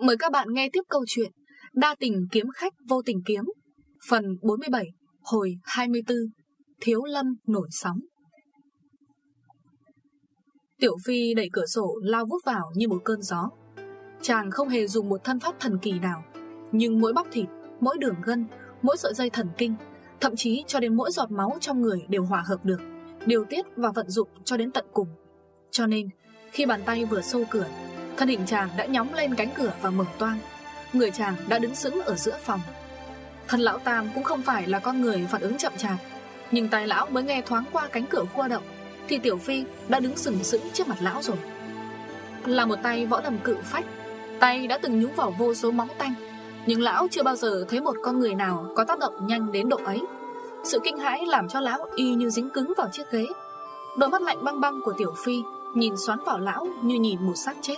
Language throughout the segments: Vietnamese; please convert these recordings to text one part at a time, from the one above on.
Mời các bạn nghe tiếp câu chuyện Đa tình kiếm khách vô tình kiếm. Phần 47 Hồi 24 Thiếu lâm nổi sóng. Tiểu Phi đẩy cửa sổ lao vút vào như một cơn gió. Chàng không hề dùng một thân pháp thần kỳ nào Nhưng mỗi bắp thịt, mỗi đường gân, mỗi sợi dây thần kinh Thậm chí cho đến mỗi giọt máu trong người đều hòa hợp được Điều tiết và vận dụng cho đến tận cùng. Cho nên khi bàn tay vừa sâu cửa Thân hình chàng đã nhóng lên cánh cửa và mở toang. Người chàng đã đứng sững ở giữa phòng. Thân lão Tam cũng không phải là con người phản ứng chậm chạp, Nhưng tài lão mới nghe thoáng qua cánh cửa khua động, Thì Tiểu Phi đã đứng sừng sững trước mặt lão rồi. Là một tay võ đầm cự phách, Tay đã từng nhúng vào vô số móng tanh, Nhưng lão chưa bao giờ thấy một con người nào có tác động nhanh đến độ ấy. Sự kinh hãi làm cho lão y như dính cứng vào chiếc ghế. Đôi mắt lạnh băng băng của Tiểu Phi Nhìn xoắn vào lão như nhìn một xác chết.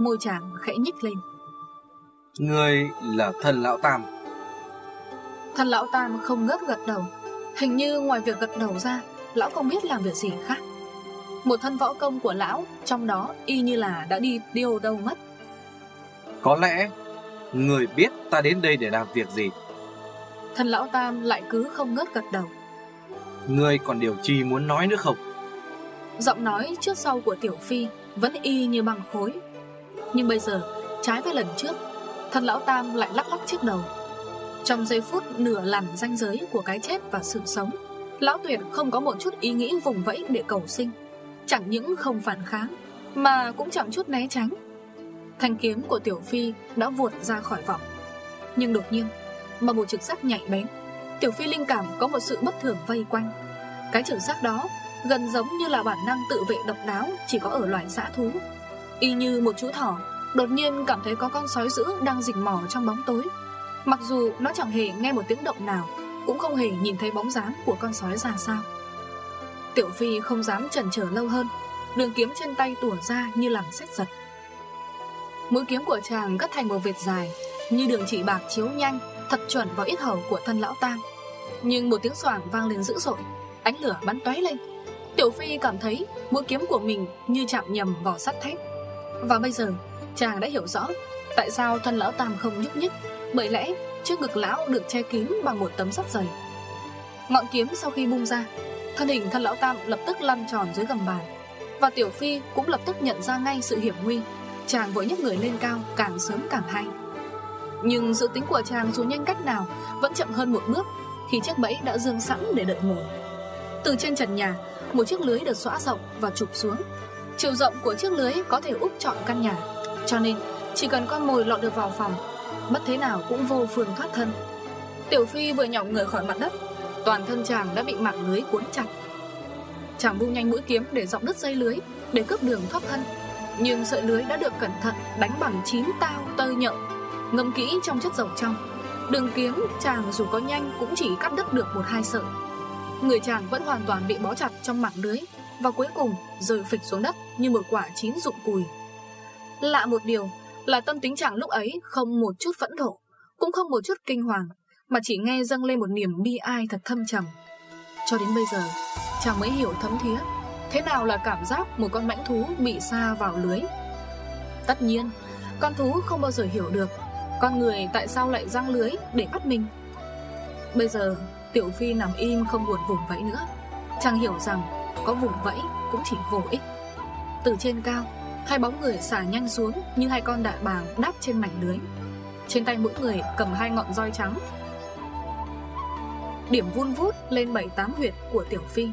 Môi chàng khẽ nhích lên. Người là thần lão Tam. Thần lão Tam không ngớt gật đầu. Hình như ngoài việc gật đầu ra Lão không biết làm việc gì khác. Một thân võ công của lão Trong đó y như là đã đi điêu đâu mất. Có lẽ Người biết ta đến đây để làm việc gì. Thần lão Tam lại cứ không ngớt gật đầu. Người còn điều chi muốn nói nữa không? Giọng nói trước sau của Tiểu Phi Vẫn y như bằng khối nhưng bây giờ, trái với lần trước Thần lão Tam lại lắc lắc chiếc đầu. Trong giây phút nửa lằn ranh giới Của cái chết và sự sống, Lão Tuyệt không có một chút ý nghĩ vùng vẫy để cầu sinh. Chẳng những không phản kháng, Mà cũng chẳng chút né tránh. Thanh kiếm của Tiểu Phi đã vụt ra khỏi vòng Nhưng đột nhiên, Bằng một trực giác nhạy bén, Tiểu Phi linh cảm có một sự bất thường vây quanh. Cái trực giác đó Gần giống như là bản năng tự vệ độc đáo Chỉ có ở loài xã thú. Y như một chú thỏ, Đột nhiên cảm thấy có con sói dữ đang rình mò trong bóng tối. Mặc dù nó chẳng hề nghe một tiếng động nào, Cũng không hề nhìn thấy bóng dáng của con sói ra sao. Tiểu Phi không dám chần chờ lâu hơn, Đường kiếm trên tay tủa ra như làm xét giật. Mũi kiếm của chàng cắt thành một vệt dài, Như đường chỉ bạc chiếu nhanh, Thật chuẩn vào ít hầu của thân lão tam. Nhưng một tiếng soảng vang lên dữ dội, Ánh lửa bắn tóe lên. Tiểu Phi cảm thấy mũi kiếm của mình như chạm nhầm vào sắt thép. Và bây giờ, chàng đã hiểu rõ Tại sao thân lão tam không nhúc nhích, Bởi lẽ trước ngực lão được che kín bằng một tấm sắt dày. Ngọn kiếm sau khi bung ra, Thân hình thân lão tam lập tức lăn tròn dưới gầm bàn, Và Tiểu Phi cũng lập tức nhận ra ngay sự hiểm nguy. Chàng vội nhấc người lên cao càng sớm càng hay. Nhưng dự tính của chàng dù nhanh cách nào Vẫn chậm hơn một bước Khi chiếc bẫy đã dương sẵn để đợi ngồi. Từ trên trần nhà, một chiếc lưới được xóa rộng và chụp xuống. Chiều rộng của chiếc lưới có thể úp trọn căn nhà. Cho nên, chỉ cần con mồi lọt được vào phòng, Bất thế nào cũng vô phương thoát thân. Tiểu Phi vừa nhỏng người khỏi mặt đất, Toàn thân chàng đã bị mạng lưới cuốn chặt. Chàng vung nhanh mũi kiếm để dọc đứt dây lưới, Để cướp đường thoát thân. Nhưng sợi lưới đã được cẩn thận đánh bằng chín tao tơ nhậu Ngâm kỹ trong chất dầu trong. Đường kiếm chàng dù có nhanh cũng chỉ cắt đứt được một hai sợi. Người chàng vẫn hoàn toàn bị bó chặt trong mạng lưới. Và cuối cùng rơi phịch xuống đất như một quả chín rụng cùi. Lạ một điều là tâm tính chàng lúc ấy không một chút phẫn nộ, Cũng không một chút kinh hoàng, Mà chỉ nghe dâng lên một niềm bi ai thật thâm trầm. Cho đến bây giờ, chàng mới hiểu thấm thía Thế nào là cảm giác một con mãnh thú bị xa vào lưới. Tất nhiên, Con thú không bao giờ hiểu được Con người tại sao lại răng lưới để bắt mình. Bây giờ, Tiểu Phi nằm im không buồn vùng vẫy nữa, Chàng hiểu rằng có vùng vẫy cũng chỉ vô ích. Từ trên cao, Hai bóng người xả nhanh xuống Như hai con đại bàng đáp trên mảnh lưới. Trên tay mỗi người cầm hai ngọn roi trắng. Điểm vun vút lên 7-8 huyệt của Tiểu Phi.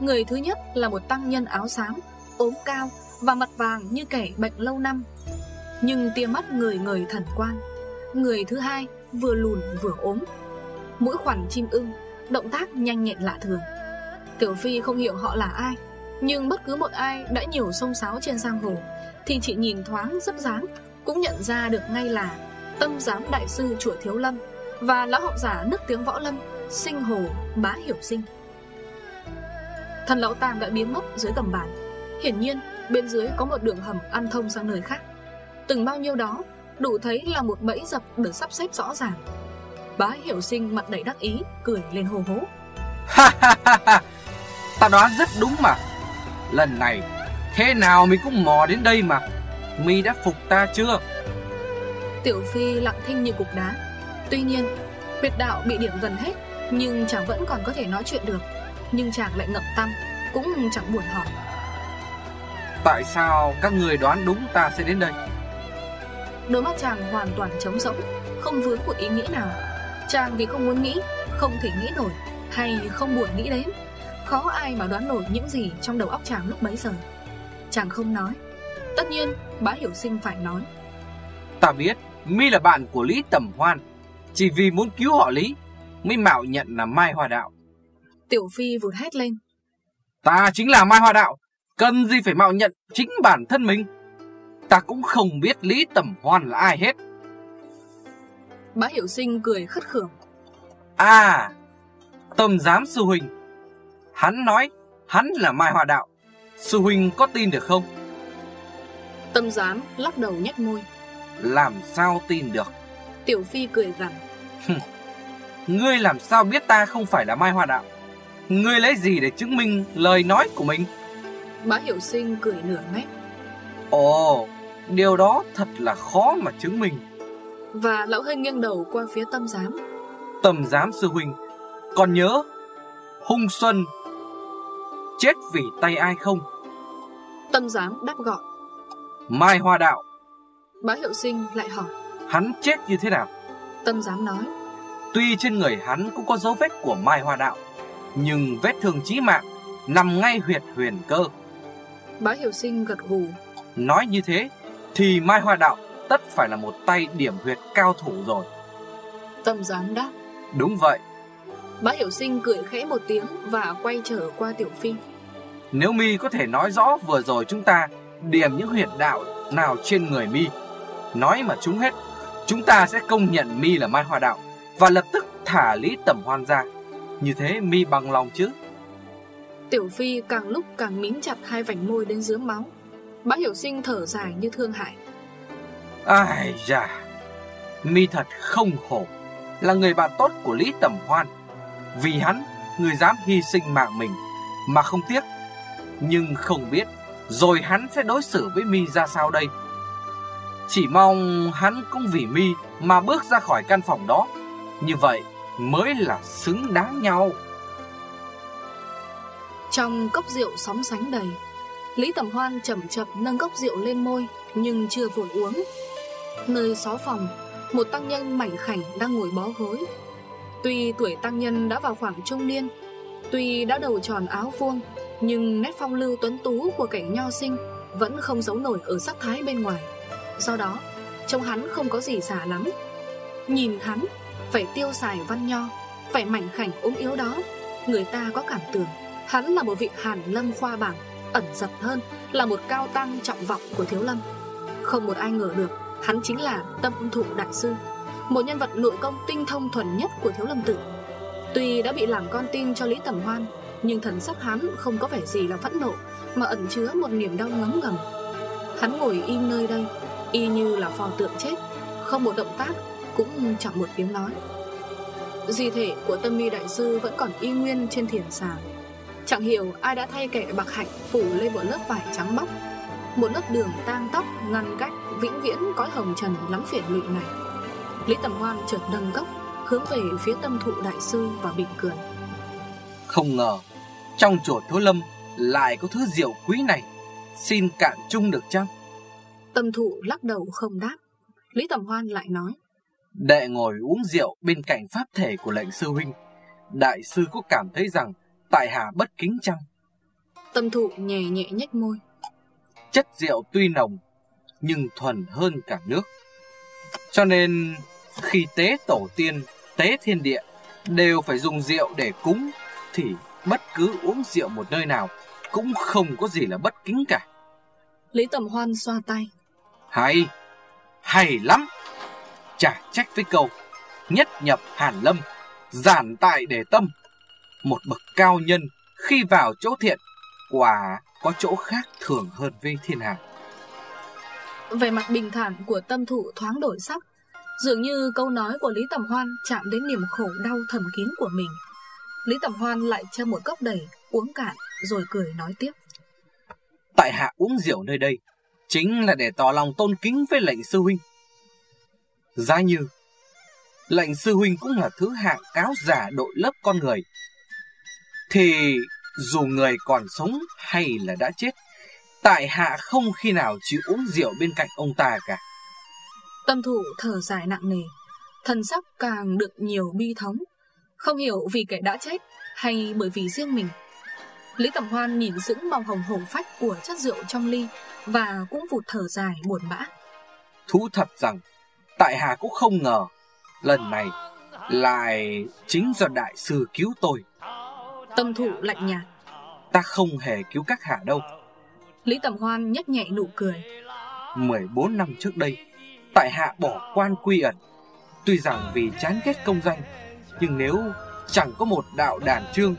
Người thứ nhất là một tăng nhân áo xám, ốm cao và mặt vàng như kẻ bệnh lâu năm. Nhưng tia mắt người người thần quan Người thứ hai vừa lùn vừa ốm. Mũi khoản chim ưng, Động tác nhanh nhẹn lạ thường. Tiểu Phi không hiểu họ là ai, Nhưng bất cứ một ai đã nhiều sông sáo trên giang hồ, Thì chị nhìn thoáng dấp dáng, Cũng nhận ra được ngay là Tâm giám đại sư chùa Thiếu Lâm Và lão học giả nước tiếng võ lâm, Sinh hồ bá hiểu sinh. Thần lão tam đã biến mất dưới gầm bàn. Hiển nhiên, bên dưới có một đường hầm ăn thông sang nơi khác. Từng bao nhiêu đó Đủ thấy là một bẫy dập được sắp xếp rõ ràng. Bá hiểu sinh mặt đầy đắc ý, Cười lên hồ hố. Ta đoán rất đúng mà. Lần này Thế nào mình cũng mò đến đây mà. Mi đã phục ta chưa? Tiểu Phi lặng thinh như cục đá. Tuy nhiên huyệt đạo bị điểm gần hết Nhưng chàng vẫn còn có thể nói chuyện được. Nhưng chàng lại ngậm tâm Cũng chẳng buồn hỏi. Tại sao các người đoán đúng ta sẽ đến đây? Đôi mắt chàng hoàn toàn trống rỗng Không vướng một ý nghĩ nào. Chàng vì không muốn nghĩ Không thể nghĩ nổi Hay không buồn nghĩ đến Khó ai mà đoán nổi những gì trong đầu óc chàng lúc bấy giờ. Chàng không nói. Tất nhiên bá hiểu sinh phải nói. Ta biết mi là bạn của Lý Tầm Hoan. Chỉ vì muốn cứu họ Lý Mới mạo nhận là Mai Hoa Đạo. Tiểu Phi vụt hét lên. Ta chính là Mai Hoa Đạo. Cần gì phải mạo nhận chính bản thân mình? Ta cũng không biết Lý Tầm Hoan là ai hết. Bá Hiểu Sinh cười khất khưởng. À Tâm giám sư huynh Hắn nói hắn là Mai Hoa Đạo. Sư huynh có tin được không? Tâm giám lắc đầu nhếch môi. Làm sao tin được? Tiểu Phi cười gằn. Ngươi làm sao biết ta không phải là Mai Hoa Đạo? Ngươi lấy gì để chứng minh lời nói của mình? Bá Hiểu Sinh cười nửa mét Ồ Điều đó thật là khó mà chứng minh. Và lão hơi nghiêng đầu qua phía tâm giám. Tâm giám sư huynh Còn nhớ Hung Xuân Chết vì tay ai không? Tâm giám đáp gọn. Mai Hoa Đạo. Bá Hiệu Sinh lại hỏi. Hắn chết như thế nào? Tâm giám nói. Tuy trên người hắn cũng có dấu vết của Mai Hoa Đạo Nhưng vết thương chí mạng Nằm ngay huyệt huyền cơ. Bá Hiểu Sinh gật gù. Nói như thế Thì Mai Hoa Đạo tất phải là một tay điểm huyệt cao thủ rồi. Tâm giám đáp. Đúng vậy. Bá Hiểu Sinh cười khẽ một tiếng Và quay trở qua Tiểu Phi Nếu mi có thể nói rõ vừa rồi chúng ta Điểm những huyệt đạo nào trên người mi? Nói mà chúng hết Chúng ta sẽ công nhận mi là Mai Hoa Đạo Và lập tức thả Lý Tẩm Hoan ra. Như thế mi bằng lòng chứ? Tiểu Phi càng lúc càng mím chặt hai vành môi đến dưới máu. Bá Hiểu Sinh thở dài như thương hại. Ai da Mi thật không hổ Là người bạn tốt của Lý Tẩm Hoan. Vì hắn Người dám hy sinh mạng mình Mà không tiếc nhưng không biết, Rồi hắn sẽ đối xử với Mi ra sao đây? Chỉ mong hắn cũng vì Mi Mà bước ra khỏi căn phòng đó. Như vậy mới là xứng đáng nhau. Trong cốc rượu sóng sánh đầy, Lý Tầm Hoan chậm chậm nâng cốc rượu lên môi, Nhưng chưa vội uống. Nơi xó phòng, Một tăng nhân mảnh khảnh đang ngồi bó gối. Tuy tuổi tăng nhân đã vào khoảng trung niên, Tuy đã đầu tròn áo vuông nhưng nét phong lưu tuấn tú của cảnh nho sinh Vẫn không giấu nổi ở sắc thái bên ngoài. Do đó, Trông hắn không có gì giả lắm. Nhìn hắn, Phải tiêu xài văn nho, Phải mảnh khảnh ốm yếu đó, Người ta có cảm tưởng Hắn là một vị hàn lâm khoa bảng, Ẩn giật hơn là một cao tăng trọng vọng của thiếu lâm. Không một ai ngờ được, Hắn chính là tâm thụ đại sư, Một nhân vật nội công tinh thông thuần nhất của thiếu lâm tự Tuy đã bị làm con tin cho Lý Tẩm Hoan nhưng thần sắc hắn không có vẻ gì là phẫn nộ, Mà ẩn chứa một niềm đau ngấm ngầm. Hắn ngồi im nơi đây, Y như là phò tượng chết, Không một động tác, Cũng chẳng một tiếng nói. Di thể của tâm mi đại sư Vẫn còn y nguyên trên thiền sàng Chẳng hiểu ai đã thay kẻ bạc hạnh Phủ lên một lớp vải trắng bóc, Một lớp đường tang tóc ngăn cách Vĩnh viễn cõi hồng trần lắm phiền lụy này. Lý Tầm Hoan chợt nâng gốc, Hướng về phía tâm thụ đại sư và bình cười. Không ngờ trong chùa Thiếu Lâm Lại có thứ rượu quý này. Xin cạn chung được chăng? Tâm thụ lắc đầu không đáp. Lý Tầm Hoan lại nói. Đệ ngồi uống rượu bên cạnh pháp thể của lệnh sư huynh. Đại sư có cảm thấy rằng Tại hạ bất kính chăng? Tâm thụ nhẹ nhẹ nhếch môi. Chất rượu tuy nồng Nhưng thuần hơn cả nước. Cho nên Khi tế tổ tiên Tế thiên địa Đều phải dùng rượu để cúng Thì bất cứ uống rượu một nơi nào Cũng không có gì là bất kính cả. Lý Tầm Hoan xoa tay. Hay Hay lắm. Chả trách với câu Nhất nhập hàn lâm Giản tại để tâm. Một bậc cao nhân Khi vào chỗ thiện Quả có chỗ khác thường hơn với thiên hạ. Về mặt bình thản của tâm thụ thoáng đổi sắc Dường như câu nói của Lý Tầm Hoan chạm đến niềm khổ đau thầm kín của mình Lý Tầm Hoan lại châm một cốc đầy Uống cạn rồi cười nói tiếp Tại hạ uống rượu nơi đây Chính là để tỏ lòng tôn kính với lệnh sư huynh Giá như lệnh sư huynh cũng là thứ hạng cáo giả đội lớp con người. Thì dù người còn sống hay là đã chết, tại hạ không khi nào chịu uống rượu bên cạnh ông ta cả. Tâm thủ thở dài nặng nề, thần sắc càng được nhiều bi thống, không hiểu vì kẻ đã chết hay bởi vì riêng mình. Lý Tầm Hoan nhìn dững màu hồng hổ phách của chất rượu trong ly và cũng vụt thở dài buồn bã. Thú thật rằng, tại hạ cũng không ngờ lần này lại chính do đại sư cứu tôi. Tâm thủ lạnh nhạt. Ta không hề cứu các hạ đâu. Lý Tầm Hoan nhếch nhẹ nụ cười. 14 năm trước đây, tại hạ bỏ quan quy ẩn. Tuy rằng vì chán ghét công danh, nhưng nếu chẳng có một đạo đàn trương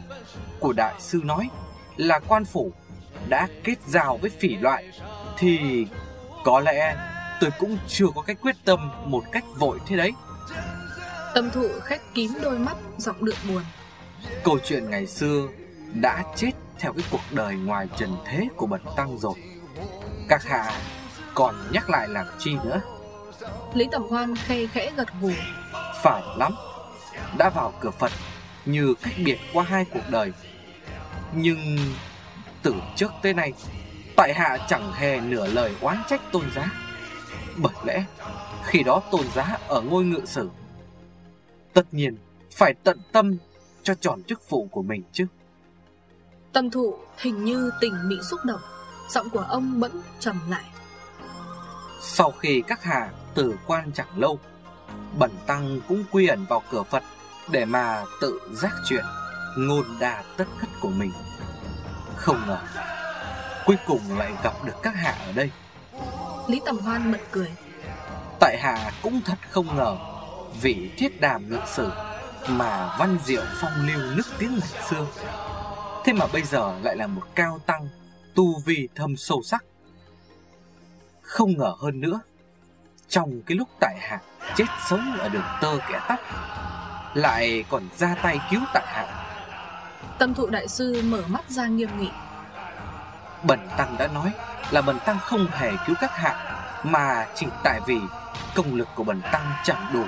của đại sư nói là quan phủ đã kết giao với phỉ loại thì có lẽ tôi cũng chưa có cách quyết tâm một cách vội thế đấy. Tâm thụ khét kín đôi mắt giọng đượm buồn. Câu chuyện ngày xưa đã chết theo cái cuộc đời ngoài trần thế của bần tăng rồi. Các hạ còn nhắc lại làm chi nữa? Lý Tầm Hoan khe khẽ gật gù. Phải lắm, đã vào cửa Phật như cách biệt qua hai cuộc đời. Nhưng từ trước tới nay, tại hạ chẳng hề nửa lời oán trách tôn giá. Bởi lẽ, khi đó tôn giá ở ngôi ngự sử, tất nhiên phải tận tâm cho tròn chức vụ của mình chứ. Tâm thụ hình như tình bị xúc động, giọng của ông vẫn trầm lại. Sau khi các hạ tử quan chẳng lâu, bẩn tăng cũng quy ẩn vào cửa Phật để mà tự giác chuyện ngôn đà tất thất của mình. Không ngờ, cuối cùng lại gặp được các hạ ở đây. Lý Tầm Hoan bật cười. Tại hạ cũng thật không ngờ, vị thiết đàm ngự sử mà văn diệu phong lưu nức tiếng ngày xưa. Thế mà bây giờ lại là một cao tăng, tu vi thâm sâu sắc. Không ngờ hơn nữa, trong cái lúc tại hạ chết sống ở đường tơ kẻ tóc, lại còn ra tay cứu tại hạ. Tâm thụ đại sư mở mắt ra nghiêm nghị. Bần tăng đã nói là bần tăng không hề cứu các hạ, mà chỉ tại vì công lực của bần tăng chẳng đủ,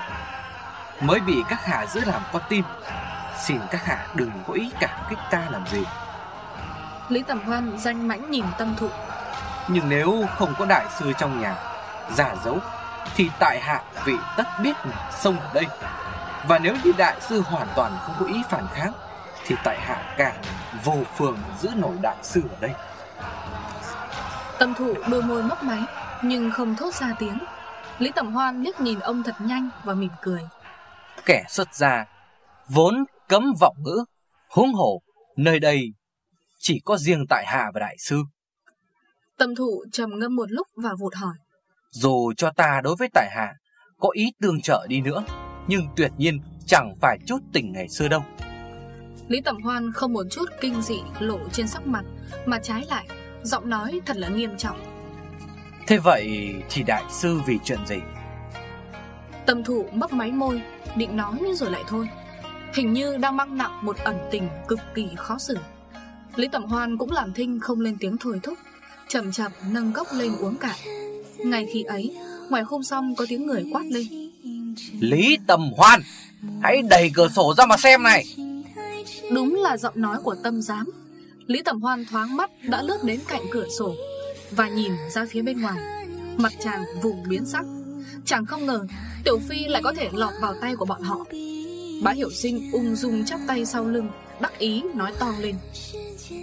mới bị các hạ giữ làm con tim. Xin các hạ đừng có ý cảm kích ta làm gì. Lý Tầm Hoan danh mãnh nhìn tâm thụ. Nhưng nếu không có đại sư trong nhà giả dấu thì tại hạ vị tất biết xông ở đây. Và nếu như đại sư hoàn toàn không có ý phản kháng thì tại hạ càng vô phương giữ nổi đại sư ở đây. Tâm thụ đôi môi mấp máy nhưng không thốt ra tiếng. Lý Tầm Hoan liếc nhìn ông thật nhanh và mỉm cười. Kẻ xuất gia vốn cấm vọng ngữ, huống hồ nơi đây chỉ có riêng tại hạ và đại sư. Tâm thụ trầm ngâm một lúc và vụt hỏi. Dù cho ta đối với tại hạ có ý tương trợ đi nữa, nhưng tuyệt nhiên chẳng phải chút tình ngày xưa đâu. Lý Tẩm Hoan không một chút kinh dị lộ trên sắc mặt, mà trái lại, giọng nói thật là nghiêm trọng. Thế vậy thì đại sư vì chuyện gì? Tâm thủ mấp máy môi, định nói rồi lại thôi. Hình như đang mang nặng một ẩn tình cực kỳ khó xử. Lý Tẩm Hoan cũng làm thinh không lên tiếng thôi thúc, chậm chậm nâng cốc lên uống cạn. Ngày khi ấy, ngoài khung xong có tiếng người quát lên. Lý Tầm Hoan, hãy đẩy cửa sổ ra mà xem này. Đúng là giọng nói của tâm giám. Lý Tầm Hoan thoáng mắt đã lướt đến cạnh cửa sổ và nhìn ra phía bên ngoài. Mặt chàng vùng biến sắc. Chàng không ngờ Tiểu Phi lại có thể lọt vào tay của bọn họ. Bá Hiểu Sinh ung dung chắp tay sau lưng, đắc ý nói to lên.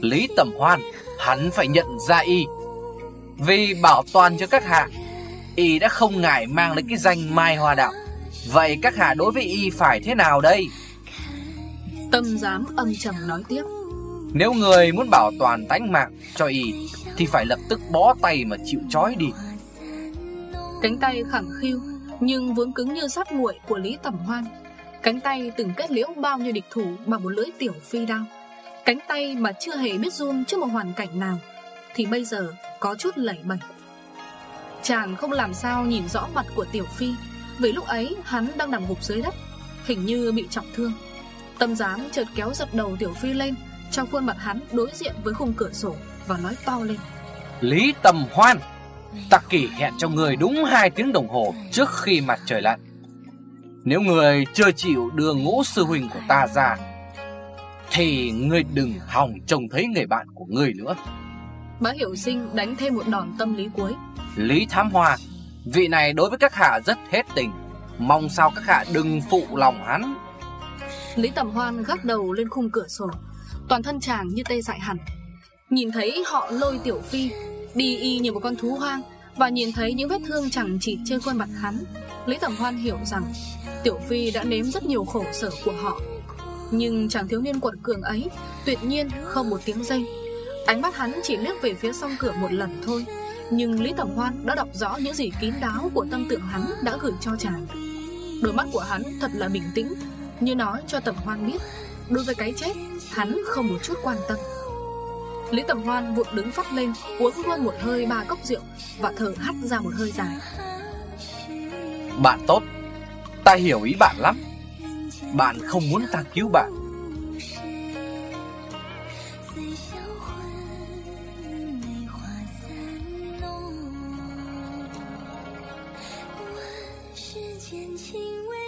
Lý Tầm Hoan, hắn phải nhận ra y. Vì bảo toàn cho các hạ, y đã không ngại mang lấy cái danh Mai Hoa Đạo. Vậy các hạ đối với y phải thế nào đây? Tâm giám âm trầm nói tiếp. Nếu người muốn bảo toàn tánh mạng cho y Thì phải lập tức bó tay mà chịu trói đi. Cánh tay khẳng khiu Nhưng vướng cứng như sắt nguội của Lý Tẩm Hoan. Cánh tay từng kết liễu bao nhiêu địch thủ Bằng một lưỡi tiểu phi đao. Cánh tay mà chưa hề biết run trước một hoàn cảnh nào Thì bây giờ có chút lẩy bẩy. Chàng không làm sao nhìn rõ mặt của tiểu phi Vì lúc ấy hắn đang nằm gục dưới đất Hình như bị trọng thương. Tâm giám chợt kéo giật đầu Tiểu Phi lên Trong khuôn mặt hắn đối diện với khung cửa sổ Và nói to lên. Lý Tầm Hoan Tạc kỷ hẹn cho người đúng 2 tiếng đồng hồ Trước khi mặt trời lặn. Nếu người chưa chịu đưa ngũ sư huynh của ta ra Thì người đừng hòng trông thấy người bạn của người nữa. Bá Hiểu Sinh đánh thêm một đòn tâm lý cuối. Lý Thám Hoa Vị này đối với các hạ rất hết tình. Mong sao các hạ đừng phụ lòng hắn. Lý Tầm Hoan gác đầu lên khung cửa sổ. Toàn thân chàng như tê dại hẳn. Nhìn thấy họ lôi Tiểu Phi, Đi y như một con thú hoang, Và nhìn thấy những vết thương chẳng chỉ trên khuôn mặt hắn, Lý Tầm Hoan hiểu rằng Tiểu Phi đã nếm rất nhiều khổ sở của họ. Nhưng chàng thiếu niên quận cường ấy Tuyệt nhiên không một tiếng dây Ánh mắt hắn chỉ liếc về phía song cửa một lần thôi nhưng Lý Tầm Hoan đã đọc rõ những gì kín đáo của tâm tượng hắn đã gửi cho chàng. Đôi mắt của hắn thật là bình tĩnh. Như nói cho Tầm Hoan biết, Đối với cái chết, Hắn không một chút quan tâm. Lý Tầm Hoan vụt đứng phát lên, Uống luôn một hơi ba cốc rượu Và thở hắt ra một hơi dài. Bạn tốt, Ta hiểu ý bạn lắm. Bạn không muốn ta cứu bạn. Hãy subscribe cho